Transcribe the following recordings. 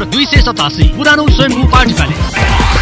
दुई सय सतासी पुरानो स्वयम्भू पार्टी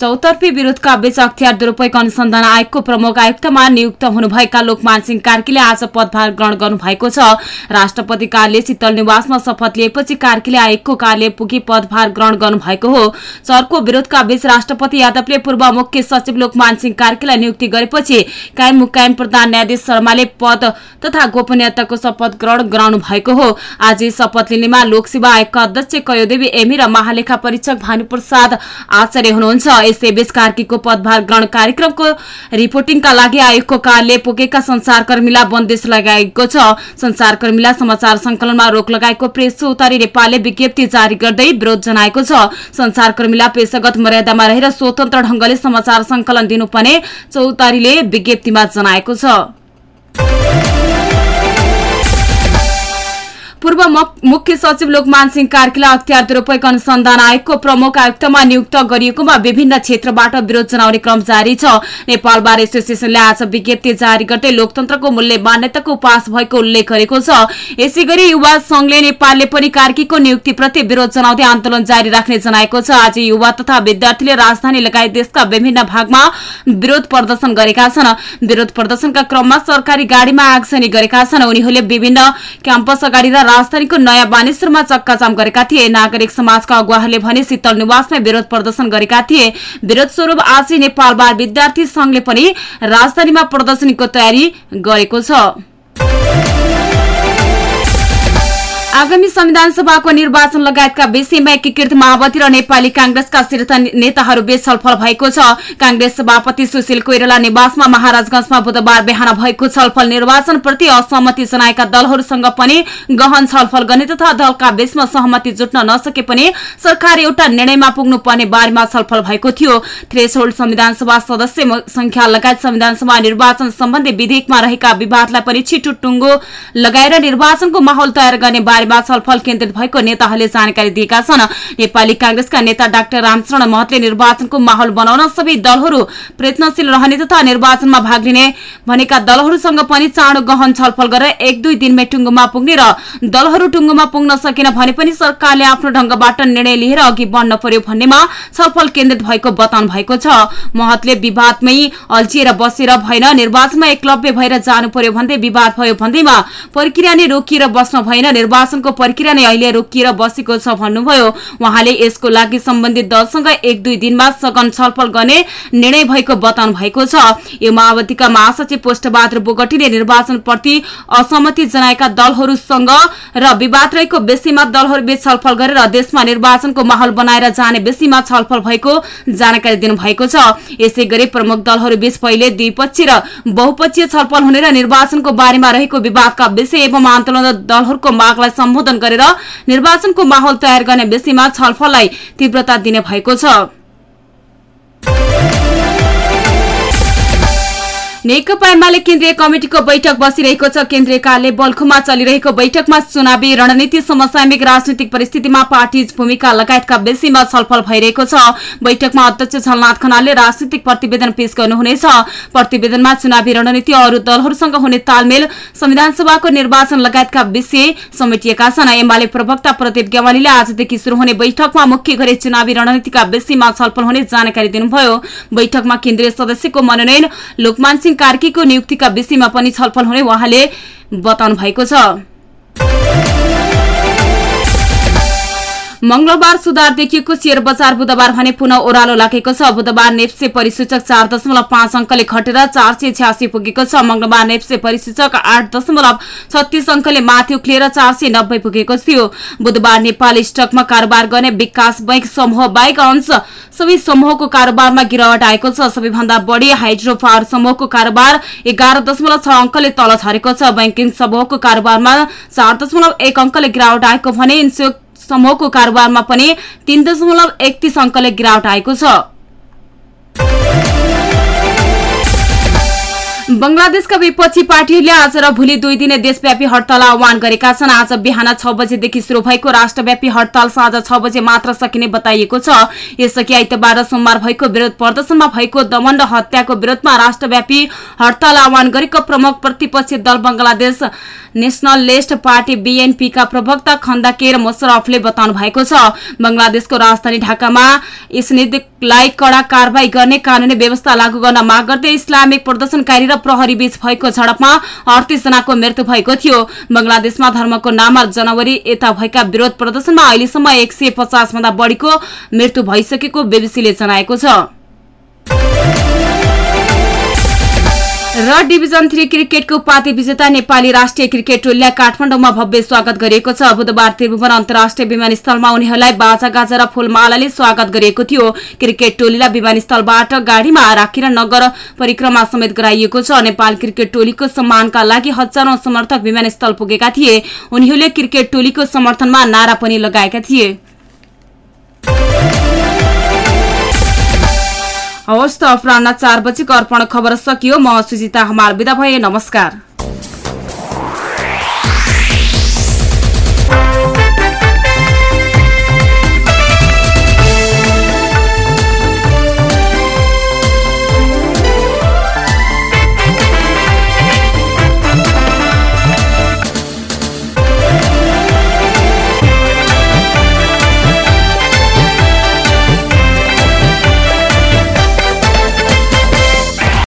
चौतर्फी विरोधका बीच अख्तियार दुरूपयोग अनुसन्धान आयोगको प्रमुख आयुक्तमा नियुक्त हुनुभएका लोकमान सिंह कार्कीले आज पदभार ग्रहण गर्नुभएको छ। राष्ट्रपति कार्यालय शीतल निवासमा शपथ लिएपछि कार्कीले आयोगको कार्यालय पुगी पदभार ग्रहण गर्नुभएको हो। चरको विरोधका बीच राष्ट्रपति यादवले पूर्व मुख्य सचिव लोकमान सिंह कार्कीलाई नियुक्ति गरेपछि कायम मुकायम प्रधान न्यायाधीश शर्माले पद तथा गोपनीयताको शपथ ग्रहण गराउनु भएको हो। आज शपथ लिनेमा लोकसेवा आयोगका अध्यक्ष कयोदेवी एमी र महालेखा परीक्षक भानुप्रसाद आचार्य हुनुहुन्छ। यसैबीच कार्कीको पदभार ग्रहण कार्यक्रमको रिपोर्टिङका लागि आयोगको कार्यालय पुगेका संचारकर्मीलाई बन्देश लगाएको छ। संचारकर्मीलाई समाचार संकलनमा रोक लगाएको प्रेस चौतारी नेपालले विज्ञप्ति जारी गर्दै विरोध जनाएको छ। संचारकर्मीलाई पेशागत मर्यादामा रहेर स्वतन्त्र ढंगले समाचार संकलन दिनुपर्ने चौतारीले विज्ञप्तिमा जनाएको छ। पूर्व मुख्य सचिव लोकमान सिंह कार्कीलाई अख्तियार दुरूपयोग अनुसन्धान आयोगको प्रमुख आयुक्तमा नियुक्त गरिएकोमा विभिन्न क्षेत्रबाट विरोध जनाउने क्रम जारी छ। नेपाल बार एसोसिएसनले आज विज्ञप्ति जारी गर्दै लोकतन्त्रको मूल्य मान्यताको उपास भएको उल्लेख गरेको छ। यसै युवा संघले नेपालले पनि कार्कीको नियुक्तिप्रति विरोध जनाउँदै आन्दोलन जारी राख्ने जनाएको छ। आज युवा तथा विद्यार्थीले राजधानी लगायत देशका विभिन्न भागमा विरोध प्रदर्शन गरेका छन्। विरोध प्रदर्शनका क्रममा सरकारी गाड़ीमा आगजनी गरेका छन्। उनीहरूले विभिन्न क्याम्पस अगाडि र राजधानीको नयाँ बानेश्वरमा चक्काजाम गरेका थिए। नागरिक समाजका अगुवाहरूले भने शीतल निवासमा विरोध प्रदर्शन गरेका थिए। विरोध स्वरूप आज नेपाल बार विद्यार्थी संघले पनि राजधानीमा प्रदर्शनीको तयारी गरेको छ। आगामी संविधान सभाको निर्वाचन लगायतका विषयमा एकीकृत माओवादी र नेपाली कांग्रेसका शीर्ष नेताहरूबीच छलफल भएको छ। कांग्रेस सभापति सुशील कोइराला निवासमा महाराजगंजमा बुधबार बिहान भएको छलफल निर्वाचन प्रति असहमति जनाएका दलहरूसँग पनि गहन छलफल गर्ने तथा दलका बीचमा सहमति जुट्न नसके पनि सरकार एउटा निर्णयमा पुग्नु पर्ने बारेमा छलफल भएको थियो। थ्रेसहोल्ड संविधान सभा सदस्य संख्या लगायत संविधान सभा निर्वाचन सम्बन्धी विधेयकमा रहेका विवादलाई पनि छिटो टुङ्गो लगाएर निर्वाचनको माहौल तयार गर्ने बारेमा छलफल केन्द्रित भएको नेताहरूले जानकारी दिएका छन्। नेपाली कांग्रेसका नेता डाक्टर रामचरण महतले निर्वाचनको माहौल बनाउन सबै दलहरू प्रयत्नशील रहने तथा निर्वाचनमा भाग लिने भनेका दलहरूसँग पनि चाँडो गहन छलफल गरेर एक दुई दिनमै टुङ्गोमा पुग्ने र दलहरू टुङ्गोमा पुग्न सकेन भने पनि सरकारले आफ्नो ढंगबाट निर्णय लिएर अघि बढ्न पर्यो भन्नेमा छलफल केन्द्रित भएको बताउनु भएको छ। महतले विवादमै अल्झिएर बसेर भएन निर्वाचनमा एकलव्य भएर जानु पर्यो भन्दै विवाद भयो भन्दैमा प्रक्रिया नै रोकिएर बस्न भएन निर्वाचनको प्रक्रिया नै अहिले रोकिएर बसेको छ भन्नुभयो। उहाँले यसको लागि सम्बन्धित दलसँग एक दुई दिनमा सघन छलफल गर्ने निर्णय भएको बताउनु भएको छ। यो माओवादीका महासचिव पोष्टबहादुर बोगटीले निर्वाचनप्रति असहमति जनाएका दलहरूसँग र विवाद रहेको विषयमा दलहरूबीच छलफल गरेर देशमा निर्वाचनको माहौल बनाएर जाने विषयमा छलफल भएको जानकारी दिनुभएको छ। यसै गरी प्रमुख दलहरूबीच पहिले द्विपक्षीय र बहुपक्षीय छलफल हुने र निर्वाचनको बारेमा रहेको विवादका विषय एवं आन्दोलन दलहरूको मागलाई सम्बोधन गरेर निर्वाचनको माहौल तयार गर्ने विषयमा छलफललाई तीव्रता दिने भएको छ। नेकपा एमाले केन्द्रीय कमिटिको बैठक बसिरहेको छ। केन्द्रीय कार्यालय बल्खुमा चलिरहेको बैठकमा चुनावी रणनीति समसामयिक राजनीतिक परिस्थितिमा पार्टी भूमिका लगायतका विषयमा छलफल भइरहेको छ। बैठकमा अध्यक्ष झलनाथ खनालले राजनीतिक प्रतिवेदन पेश गर्नुहुनेछ। प्रतिवेदनमा चुनावी रणनीति अरू दलहरूसँग हुने तालमेल संविधान सभाको निर्वाचन लगायतका विषय समेटिएका छन्। एमाले प्रवक्ता प्रदीप गेवालीले आजदेखि शुरू हुने बैठकमा मुख्य गरी चुनावी रणनीतिका विषयमा छलफल हुने जानकारी दिनुभयो। बैठकमा केन्द्रीय सदस्यको मनोनयन लोकमान कार्कीको नियुक्तिका विषयमा पनि छलफल हुने उहाँले बताउनु भएको छ। मंगलबार सुधार देखिएको शेयर बजार बुधबार भने पुनः ओह्रालो लागेको छ। बुधबार नेप्से परिसूचक चार दशमलव पाँच अङ्कले घटेर चार सय छ्यासी पुगेको छ। मंगलबार नेप्से परिसूचक आठ दशमलव छत्तीस अङ्कले माथि उक्लिएर चार सय नब्बे पुगेको थियो। बुधबार नेपाल स्टकमा कारोबार गर्ने विकास बैंक समूह बाहेक अंश सबै समूहको कारोबारमा गिरावट आएको छ। सबैभन्दा बढी हाइड्रो पावर समूहको कारोबार एघार दशमलव छ अङ्कले तल झरेको छ। बैंकिङ समूहको कारोबारमा चार दशमलव एक अङ्कले गिरावट आएको भने इन्स्योक समूहको कारोबारमा पनि तीन दशमलव एकतीस अङ्कले गिरावट आएको छ। बंगलादेशका विपक्षी पार्टीहरूले आज र भोलि दुई दिने देशव्यापी हड़ताल आह्वान गरेका छन्। आज बिहान छ बजेदेखि शुरू भएको राष्ट्रव्यापी हड़ताल साँझ छ बजे मात्र सकिने बताइएको छ। यसअघि आइतबार सोमबार भएको विरोध प्रदर्शनमा भएको दमन र हत्याको विरोधमा राष्ट्रव्यापी हड़ताल आह्वान गरेको प्रमुख प्रतिपक्षी दल बंगलादेश नेशनल लेस्ट पार्टी बीएनपीका प्रवक्ता खन्दाकेर मोशरफले बताउनु भएको छ। बंगलादेशको राजधानी ढाकामा यस कड़ा कारवाही गर्ने कानूनी व्यवस्था लागू गर्न माग गर्दै इस्लामिक प्रदर्शनकारी र प्रहरी बीच भएको झडपमा अडतिस जनाको मृत्यु भएको थियो। बंगलादेशमा धर्मको नाममा जनवरी यता भएका विरोध प्रदर्शनमा अहिलेसम्म एक सय पचास भन्दा बढ़ीको मृत्यु भइसकेको बीबीसीले जनाएको छ। र डिभिजन थ्री क्रिकेटको उपाधि विजेता नेपाली राष्ट्रिय क्रिकेट टोलीलाई काठमाडौँमा भव्य स्वागत गरिएको छ। बुधबार त्रिभुवन अन्तर्राष्ट्रिय विमानस्थलमा उनीहरूलाई बाजा गाजा र फूलमालाले स्वागत गरिएको थियो। क्रिकेट टोलीलाई विमानस्थलबाट गाडीमा राखेर नगर परिक्रमा समेत गराइएको छ। नेपाल क्रिकेट टोलीको सम्मानका लागि हजारौं समर्थक विमानस्थल पुगेका थिए। उनीहरूले क्रिकेट टोलीको समर्थनमा नारा पनि लगाएका थिए। हवस् त अपराह चार बजीको अर्पण खबर सकियो। म सुजिता हमाल विदा भए नमस्कार।